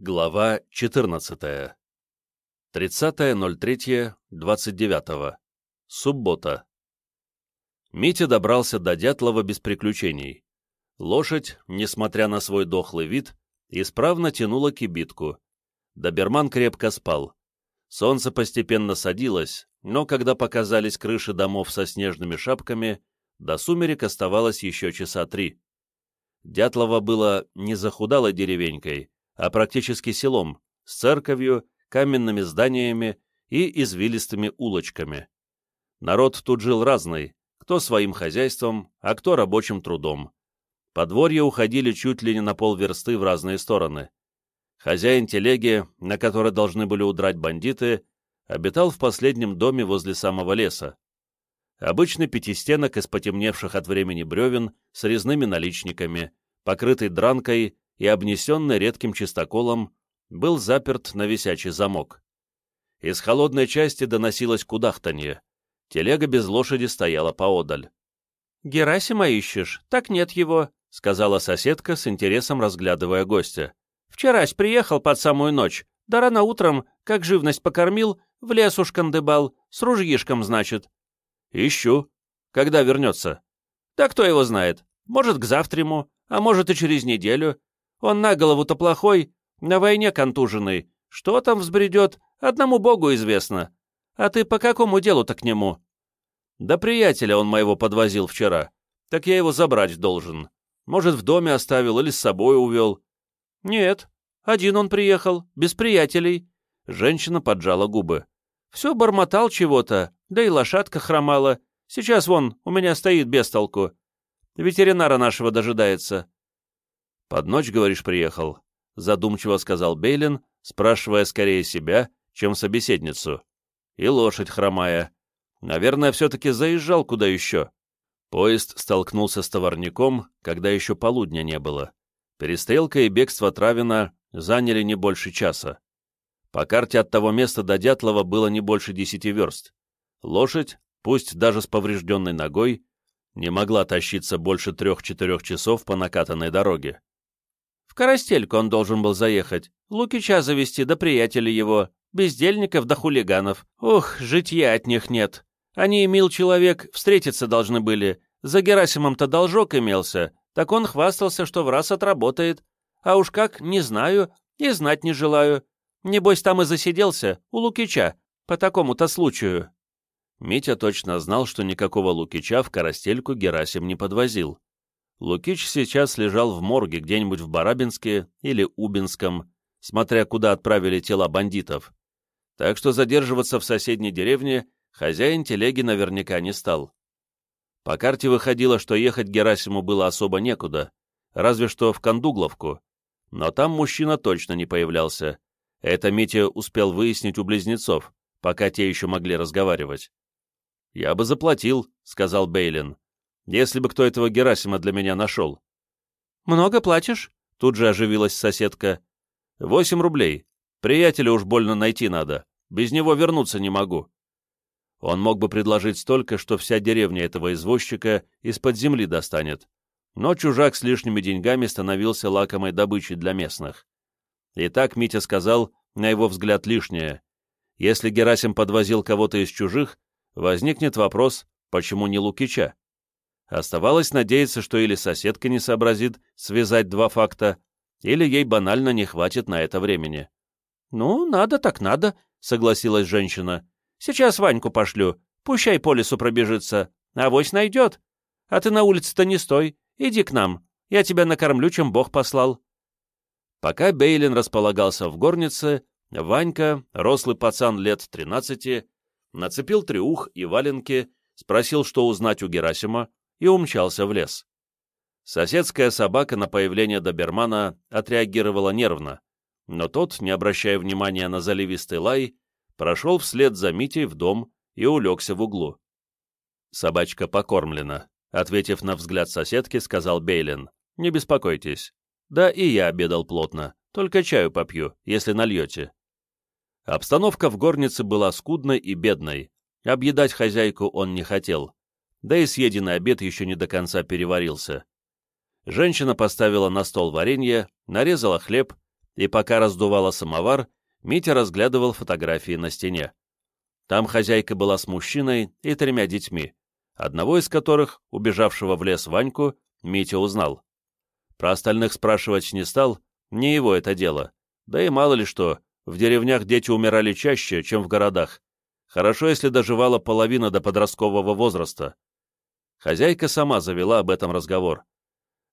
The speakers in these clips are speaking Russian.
Глава 14. 30.03.29. Суббота. Митя добрался до Дятлова без приключений. Лошадь, несмотря на свой дохлый вид, исправно тянула кибитку. Доберман крепко спал. Солнце постепенно садилось, но когда показались крыши домов со снежными шапками, до сумерек оставалось еще часа три. Дятлова было не захудалой деревенькой, а практически селом, с церковью, каменными зданиями и извилистыми улочками. Народ тут жил разный, кто своим хозяйством, а кто рабочим трудом. Подворья уходили чуть ли не на полверсты в разные стороны. Хозяин телеги, на которой должны были удрать бандиты, обитал в последнем доме возле самого леса. Обычный пятистенок из потемневших от времени бревен с резными наличниками, покрытый дранкой и обнесенный редким чистоколом, был заперт на висячий замок. Из холодной части доносилось кудахтанье. Телега без лошади стояла поодаль. «Герасима ищешь? Так нет его», — сказала соседка с интересом разглядывая гостя. «Вчерась приехал под самую ночь, да рано утром, как живность покормил, в лес уж кандыбал, с ружьишком, значит». «Ищу. Когда вернется?» «Да кто его знает. Может, к завтраму, а может и через неделю. Он на голову-то плохой, на войне контуженный. Что там взбредет, одному богу известно. А ты по какому делу-то к нему?» «Да приятеля он моего подвозил вчера. Так я его забрать должен. Может, в доме оставил или с собой увел». «Нет, один он приехал, без приятелей». Женщина поджала губы. «Все бормотал чего-то, да и лошадка хромала. Сейчас вон, у меня стоит без толку. Ветеринара нашего дожидается. «Под ночь, говоришь, приехал?» — задумчиво сказал Бейлин, спрашивая скорее себя, чем собеседницу. «И лошадь хромая. Наверное, все-таки заезжал куда еще». Поезд столкнулся с товарником, когда еще полудня не было. Перестрелка и бегство Травина заняли не больше часа. По карте от того места до Дятлова было не больше десяти верст. Лошадь, пусть даже с поврежденной ногой, не могла тащиться больше трех-четырех часов по накатанной дороге. Карастельку он должен был заехать, Лукича завести, да приятелей его, бездельников да хулиганов. Ух, житья от них нет. Они, мил человек, встретиться должны были. За Герасимом-то должок имелся, так он хвастался, что в раз отработает. А уж как, не знаю и знать не желаю. Небось, там и засиделся, у Лукича, по такому-то случаю». Митя точно знал, что никакого Лукича в Карастельку Герасим не подвозил. Лукич сейчас лежал в морге где-нибудь в Барабинске или Убинском, смотря куда отправили тела бандитов. Так что задерживаться в соседней деревне хозяин телеги наверняка не стал. По карте выходило, что ехать Герасиму было особо некуда, разве что в Кондугловку. Но там мужчина точно не появлялся. Это Митя успел выяснить у близнецов, пока те еще могли разговаривать. «Я бы заплатил», — сказал Бейлин если бы кто этого Герасима для меня нашел. «Много платишь?» — тут же оживилась соседка. «Восемь рублей. Приятеля уж больно найти надо. Без него вернуться не могу». Он мог бы предложить столько, что вся деревня этого извозчика из-под земли достанет. Но чужак с лишними деньгами становился лакомой добычей для местных. И так Митя сказал, на его взгляд, лишнее. Если Герасим подвозил кого-то из чужих, возникнет вопрос, почему не Лукича? Оставалось надеяться, что или соседка не сообразит связать два факта, или ей банально не хватит на это времени. «Ну, надо так надо», — согласилась женщина. «Сейчас Ваньку пошлю, пущай по лесу пробежится, авось найдет. А ты на улице-то не стой, иди к нам, я тебя накормлю, чем Бог послал». Пока Бейлин располагался в горнице, Ванька, рослый пацан лет тринадцати, нацепил трюх и валенки, спросил, что узнать у Герасима, и умчался в лес. Соседская собака на появление добермана отреагировала нервно, но тот, не обращая внимания на заливистый лай, прошел вслед за Митей в дом и улегся в углу. «Собачка покормлена», — ответив на взгляд соседки, сказал Бейлин. «Не беспокойтесь. Да и я обедал плотно, только чаю попью, если нальете». Обстановка в горнице была скудной и бедной. Объедать хозяйку он не хотел да и съеденный обед еще не до конца переварился. Женщина поставила на стол варенье, нарезала хлеб и пока раздувала самовар, Митя разглядывал фотографии на стене. Там хозяйка была с мужчиной и тремя детьми, одного из которых, убежавшего в лес Ваньку, Митя узнал. Про остальных спрашивать не стал, не его это дело. Да и мало ли что, в деревнях дети умирали чаще, чем в городах. Хорошо, если доживала половина до подросткового возраста. Хозяйка сама завела об этом разговор.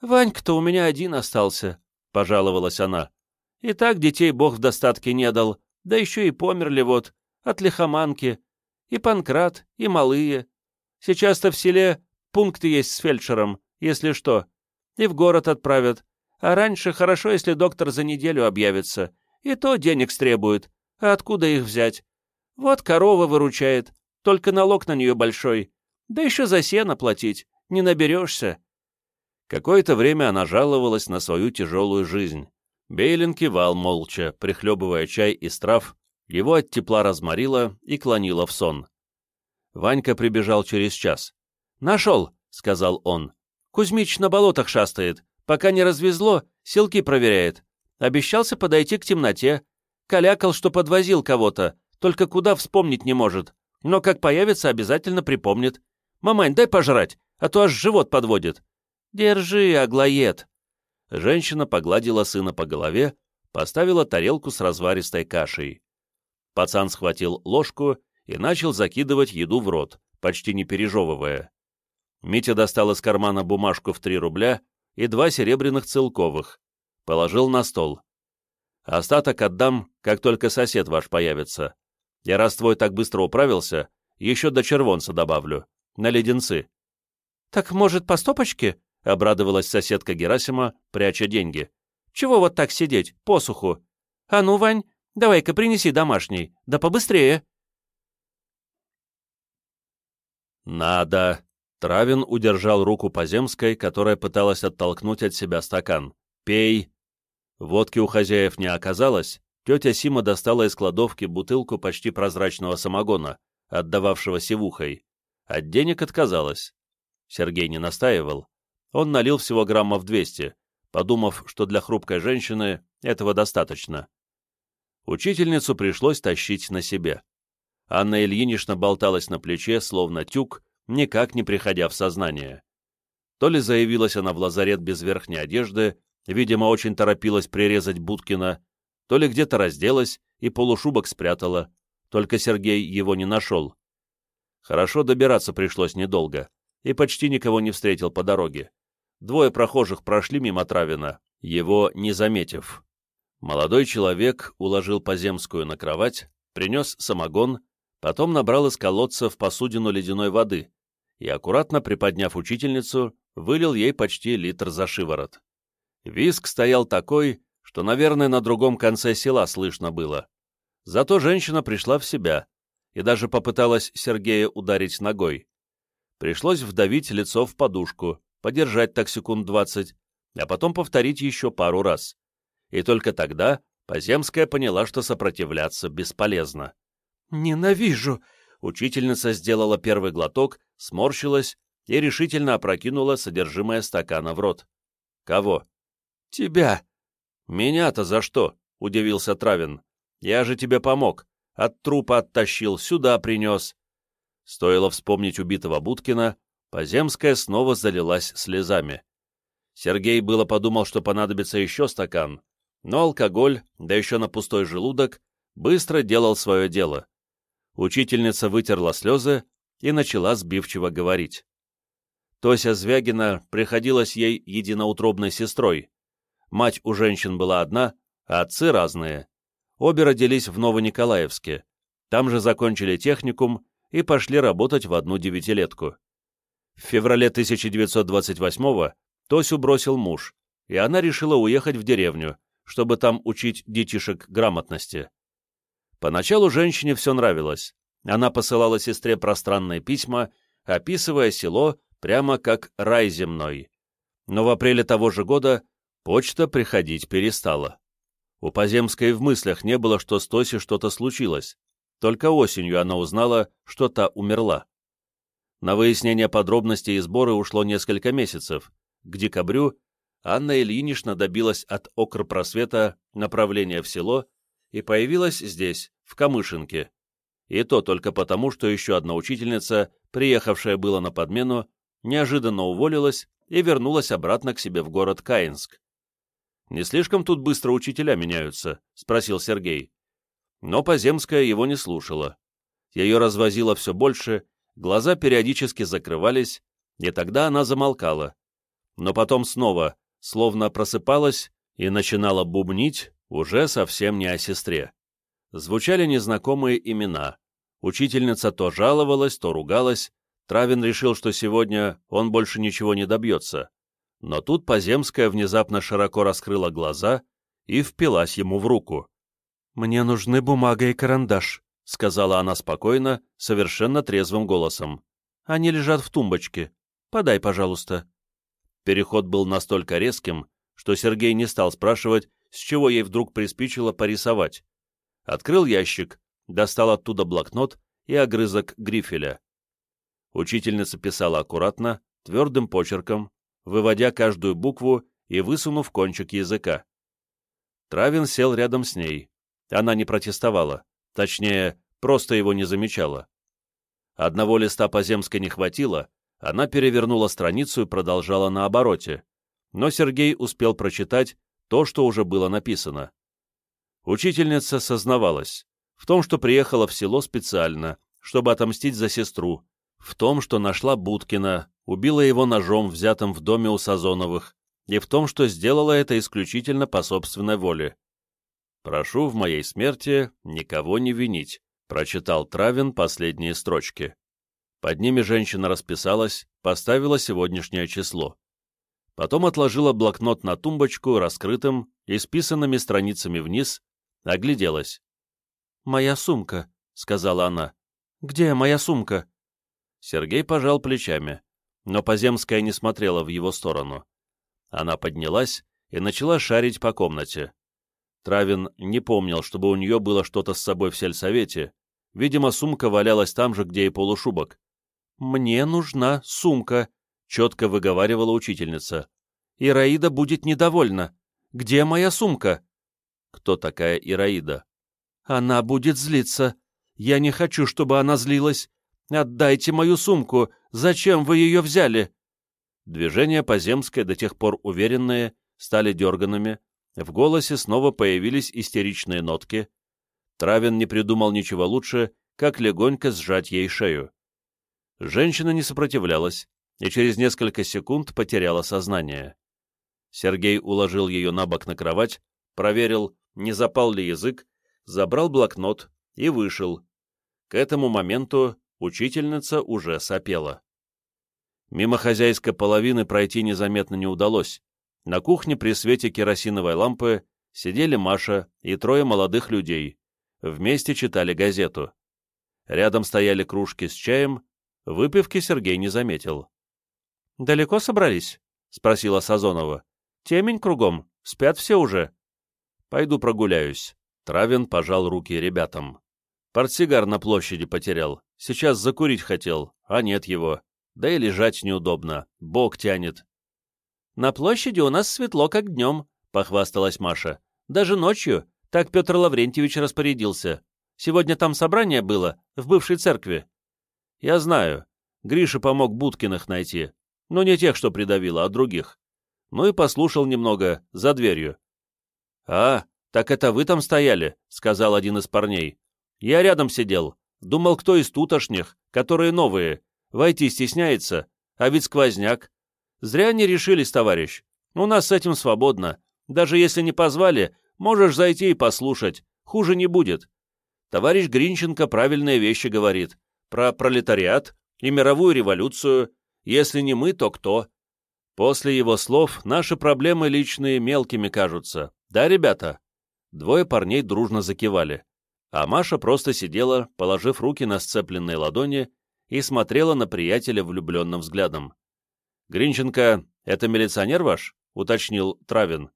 «Ванька-то у меня один остался», — пожаловалась она. «И так детей Бог в достатке не дал, да еще и померли вот, от лихоманки. И Панкрат, и малые. Сейчас-то в селе пункты есть с фельдшером, если что и в город отправят. А раньше хорошо, если доктор за неделю объявится. И то денег стребует. А откуда их взять? Вот корова выручает, только налог на нее большой. Да еще за сено платить. Не наберешься. Какое-то время она жаловалась на свою тяжелую жизнь. Бейлин кивал молча, прихлебывая чай из трав, его от тепла разморило и клонило в сон. Ванька прибежал через час. «Нашел!» — сказал он. Кузьмич на болотах шастает. Пока не развезло, селки проверяет. Обещался подойти к темноте. Калякал, что подвозил кого-то, только куда вспомнить не может. Но как появится, обязательно припомнит. «Мамань, дай пожрать, а то аж живот подводит». «Держи, аглоед». Женщина погладила сына по голове, поставила тарелку с разваристой кашей. Пацан схватил ложку и начал закидывать еду в рот, почти не пережевывая. Митя достал из кармана бумажку в три рубля и два серебряных целковых. Положил на стол. Остаток отдам, как только сосед ваш появится. Я раз твой так быстро управился, еще до червонца добавлю. На леденцы. «Так, может, по стопочке?» — обрадовалась соседка Герасима, пряча деньги. «Чего вот так сидеть, посуху? А ну, Вань, давай-ка принеси домашний, да побыстрее!» «Надо!» Травин удержал руку Поземской, которая пыталась оттолкнуть от себя стакан. «Пей!» Водки у хозяев не оказалось. Тетя Сима достала из кладовки бутылку почти прозрачного самогона, отдававшего сивухой. От денег отказалась. Сергей не настаивал. Он налил всего граммов 200, подумав, что для хрупкой женщины этого достаточно. Учительницу пришлось тащить на себе. Анна Ильинична болталась на плече, словно тюк, никак не приходя в сознание. То ли заявилась она в лазарет без верхней одежды, видимо, очень торопилась прирезать Будкина, то ли где-то разделась и полушубок спрятала, только Сергей его не нашел. Хорошо добираться пришлось недолго, и почти никого не встретил по дороге. Двое прохожих прошли мимо Травина, его не заметив. Молодой человек уложил Поземскую на кровать, принес самогон, потом набрал из колодца в посудину ледяной воды, и, аккуратно приподняв учительницу, вылил ей почти литр за шиворот. Виск стоял такой, что, наверное, на другом конце села слышно было. Зато женщина пришла в себя и даже попыталась Сергея ударить ногой. Пришлось вдавить лицо в подушку, подержать так секунд двадцать, а потом повторить еще пару раз. И только тогда Поземская поняла, что сопротивляться бесполезно. «Ненавижу!» Учительница сделала первый глоток, сморщилась и решительно опрокинула содержимое стакана в рот. «Кого?» «Тебя». «Меня-то за что?» — удивился Травин. «Я же тебе помог. От трупа оттащил, сюда принес». Стоило вспомнить убитого Будкина, Поземская снова залилась слезами. Сергей было подумал, что понадобится еще стакан, но алкоголь, да еще на пустой желудок, быстро делал свое дело. Учительница вытерла слезы и начала сбивчиво говорить. Тося Звягина приходилась ей единоутробной сестрой. Мать у женщин была одна, а отцы разные. Обе родились в Новониколаевске. Там же закончили техникум и пошли работать в одну девятилетку. В феврале 1928-го Тосю бросил муж, и она решила уехать в деревню, чтобы там учить детишек грамотности. Поначалу женщине все нравилось. Она посылала сестре пространные письма, описывая село прямо как рай земной. Но в апреле того же года почта приходить перестала. У Поземской в мыслях не было, что с Тоси что-то случилось. Только осенью она узнала, что та умерла. На выяснение подробностей и сборы ушло несколько месяцев. К декабрю Анна Ильинична добилась от окрпросвета направления в село и появилась здесь, в Камышинке. И то только потому, что еще одна учительница, приехавшая была на подмену, неожиданно уволилась и вернулась обратно к себе в город Каинск. «Не слишком тут быстро учителя меняются?» — спросил Сергей. Но Поземская его не слушала. Ее развозило все больше, глаза периодически закрывались, и тогда она замолкала. Но потом снова, словно просыпалась и начинала бубнить, уже совсем не о сестре. Звучали незнакомые имена. Учительница то жаловалась, то ругалась. Травин решил, что сегодня он больше ничего не добьется. Но тут Поземская внезапно широко раскрыла глаза и впилась ему в руку. «Мне нужны бумага и карандаш», — сказала она спокойно, совершенно трезвым голосом. «Они лежат в тумбочке. Подай, пожалуйста». Переход был настолько резким, что Сергей не стал спрашивать, с чего ей вдруг приспичило порисовать. Открыл ящик, достал оттуда блокнот и огрызок грифеля. Учительница писала аккуратно, твердым почерком, выводя каждую букву и высунув кончик языка. Травин сел рядом с ней. Она не протестовала, точнее, просто его не замечала. Одного листа по земской не хватило, она перевернула страницу и продолжала на обороте, но Сергей успел прочитать то, что уже было написано. Учительница сознавалась в том, что приехала в село специально, чтобы отомстить за сестру, в том, что нашла Будкина, убила его ножом, взятым в доме у Сазоновых, и в том, что сделала это исключительно по собственной воле. «Прошу в моей смерти никого не винить», — прочитал Травин последние строчки. Под ними женщина расписалась, поставила сегодняшнее число. Потом отложила блокнот на тумбочку, раскрытым, и списанными страницами вниз, огляделась. «Моя сумка», — сказала она. «Где моя сумка?» Сергей пожал плечами но Поземская не смотрела в его сторону. Она поднялась и начала шарить по комнате. Травин не помнил, чтобы у нее было что-то с собой в сельсовете. Видимо, сумка валялась там же, где и полушубок. «Мне нужна сумка», — четко выговаривала учительница. «Ираида будет недовольна. Где моя сумка?» «Кто такая Ираида?» «Она будет злиться. Я не хочу, чтобы она злилась. Отдайте мою сумку. Зачем вы ее взяли?» Движения поземское, до тех пор уверенные, стали дерганными. В голосе снова появились истеричные нотки. Травин не придумал ничего лучше, как легонько сжать ей шею. Женщина не сопротивлялась и через несколько секунд потеряла сознание. Сергей уложил ее на бок на кровать, проверил, не запал ли язык, забрал блокнот и вышел. К этому моменту Учительница уже сопела. Мимо хозяйской половины пройти незаметно не удалось. На кухне при свете керосиновой лампы сидели Маша и трое молодых людей. Вместе читали газету. Рядом стояли кружки с чаем, выпивки Сергей не заметил. «Далеко собрались?» — спросила Сазонова. «Темень кругом, спят все уже». «Пойду прогуляюсь». Травин пожал руки ребятам. Портсигар на площади потерял. Сейчас закурить хотел, а нет его. Да и лежать неудобно. Бог тянет. «На площади у нас светло, как днем», — похвасталась Маша. «Даже ночью. Так Петр Лаврентьевич распорядился. Сегодня там собрание было, в бывшей церкви». «Я знаю. Гриша помог Будкиных найти. Но не тех, что придавило, а других. Ну и послушал немного, за дверью». «А, так это вы там стояли», — сказал один из парней. Я рядом сидел. Думал, кто из тутошних, которые новые. Войти стесняется, а ведь сквозняк. Зря не решились, товарищ. У нас с этим свободно. Даже если не позвали, можешь зайти и послушать. Хуже не будет. Товарищ Гринченко правильные вещи говорит. Про пролетариат и мировую революцию. Если не мы, то кто? После его слов наши проблемы личные мелкими кажутся. Да, ребята? Двое парней дружно закивали а Маша просто сидела, положив руки на сцепленные ладони и смотрела на приятеля влюбленным взглядом. «Гринченко, это милиционер ваш?» — уточнил Травин.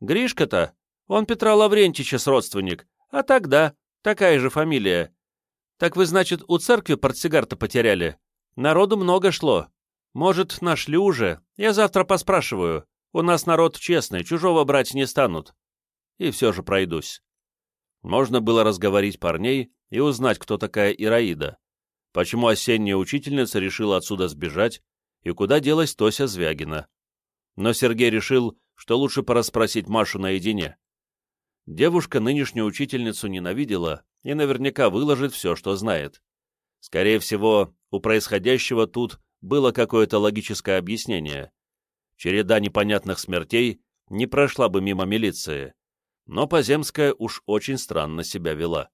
«Гришка-то? Он Петра Лаврентича с родственник. А тогда, такая же фамилия. Так вы, значит, у церкви портсигар-то потеряли? Народу много шло. Может, нашли уже? Я завтра поспрашиваю. У нас народ честный, чужого брать не станут. И все же пройдусь. Можно было разговорить парней и узнать, кто такая Ираида, почему осенняя учительница решила отсюда сбежать и куда делась Тося Звягина. Но Сергей решил, что лучше порасспросить Машу наедине. Девушка нынешнюю учительницу ненавидела и наверняка выложит все, что знает. Скорее всего, у происходящего тут было какое-то логическое объяснение череда непонятных смертей не прошла бы мимо милиции, но Поземская уж очень странно себя вела.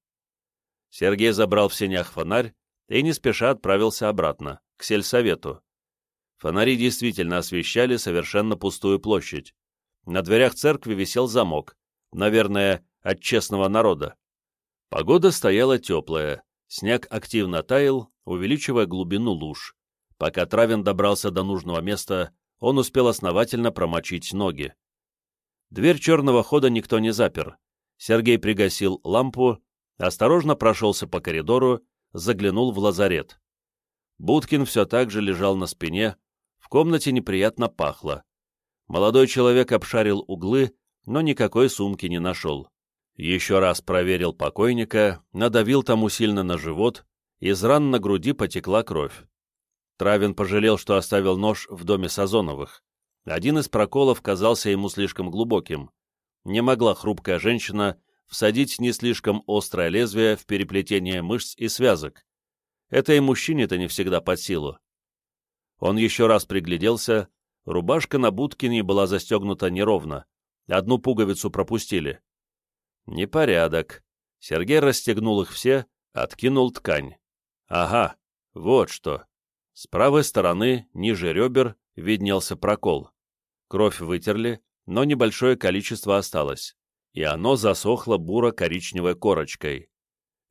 Сергей забрал в сенях фонарь и не спеша отправился обратно, к сельсовету. Фонари действительно освещали совершенно пустую площадь. На дверях церкви висел замок, наверное, от честного народа. Погода стояла теплая, снег активно таял, увеличивая глубину луж. Пока Травин добрался до нужного места, он успел основательно промочить ноги. Дверь черного хода никто не запер. Сергей пригасил лампу, осторожно прошелся по коридору, заглянул в лазарет. Будкин все так же лежал на спине, в комнате неприятно пахло. Молодой человек обшарил углы, но никакой сумки не нашел. Еще раз проверил покойника, надавил тому сильно на живот, из ран на груди потекла кровь. Травин пожалел, что оставил нож в доме Сазоновых. Один из проколов казался ему слишком глубоким. Не могла хрупкая женщина всадить не слишком острое лезвие в переплетение мышц и связок. Это и мужчине-то не всегда под силу. Он еще раз пригляделся, рубашка на Будкине была застегнута неровно, одну пуговицу пропустили. Непорядок. Сергей расстегнул их все, откинул ткань. Ага, вот что. С правой стороны, ниже ребер, виднелся прокол. Кровь вытерли, но небольшое количество осталось, и оно засохло буро-коричневой корочкой.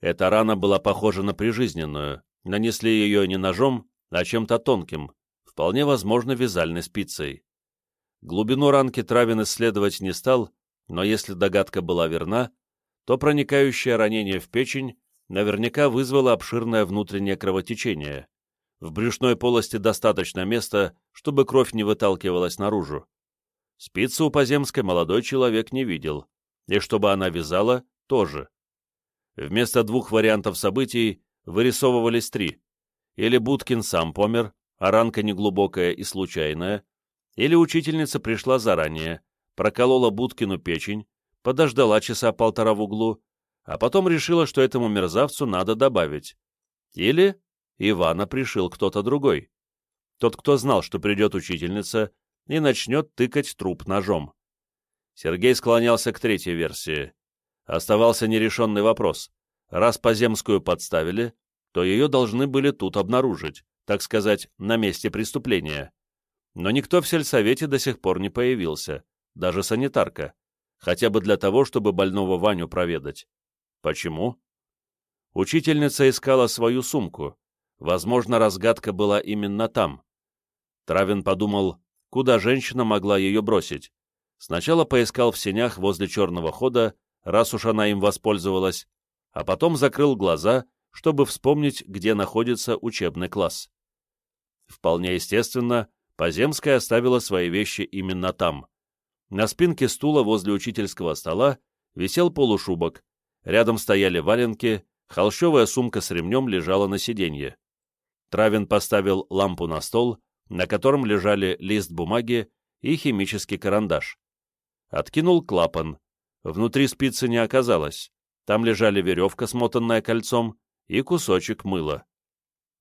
Эта рана была похожа на прижизненную, нанесли ее не ножом, а чем-то тонким, вполне возможно вязальной спицей. Глубину ранки Травин исследовать не стал, но если догадка была верна, то проникающее ранение в печень наверняка вызвало обширное внутреннее кровотечение. В брюшной полости достаточно места, чтобы кровь не выталкивалась наружу. Спицы у Поземской молодой человек не видел, и чтобы она вязала, тоже. Вместо двух вариантов событий вырисовывались три. Или Будкин сам помер, а ранка неглубокая и случайная, или учительница пришла заранее, проколола Будкину печень, подождала часа полтора в углу, а потом решила, что этому мерзавцу надо добавить. Или Ивана пришил кто-то другой. Тот, кто знал, что придет учительница, и начнет тыкать труп ножом. Сергей склонялся к третьей версии. Оставался нерешенный вопрос. Раз Поземскую подставили, то ее должны были тут обнаружить, так сказать, на месте преступления. Но никто в сельсовете до сих пор не появился, даже санитарка, хотя бы для того, чтобы больного Ваню проведать. Почему? Учительница искала свою сумку, Возможно, разгадка была именно там. Травин подумал, куда женщина могла ее бросить. Сначала поискал в сенях возле черного хода, раз уж она им воспользовалась, а потом закрыл глаза, чтобы вспомнить, где находится учебный класс. Вполне естественно, Поземская оставила свои вещи именно там. На спинке стула возле учительского стола висел полушубок, рядом стояли валенки, холщовая сумка с ремнем лежала на сиденье. Травин поставил лампу на стол, на котором лежали лист бумаги и химический карандаш. Откинул клапан. Внутри спицы не оказалось. Там лежали веревка, смотанная кольцом, и кусочек мыла.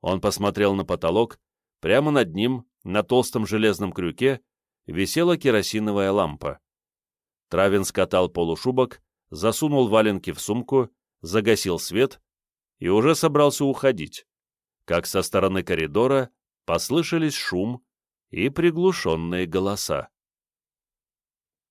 Он посмотрел на потолок. Прямо над ним, на толстом железном крюке, висела керосиновая лампа. Травин скатал полушубок, засунул валенки в сумку, загасил свет и уже собрался уходить как со стороны коридора послышались шум и приглушенные голоса.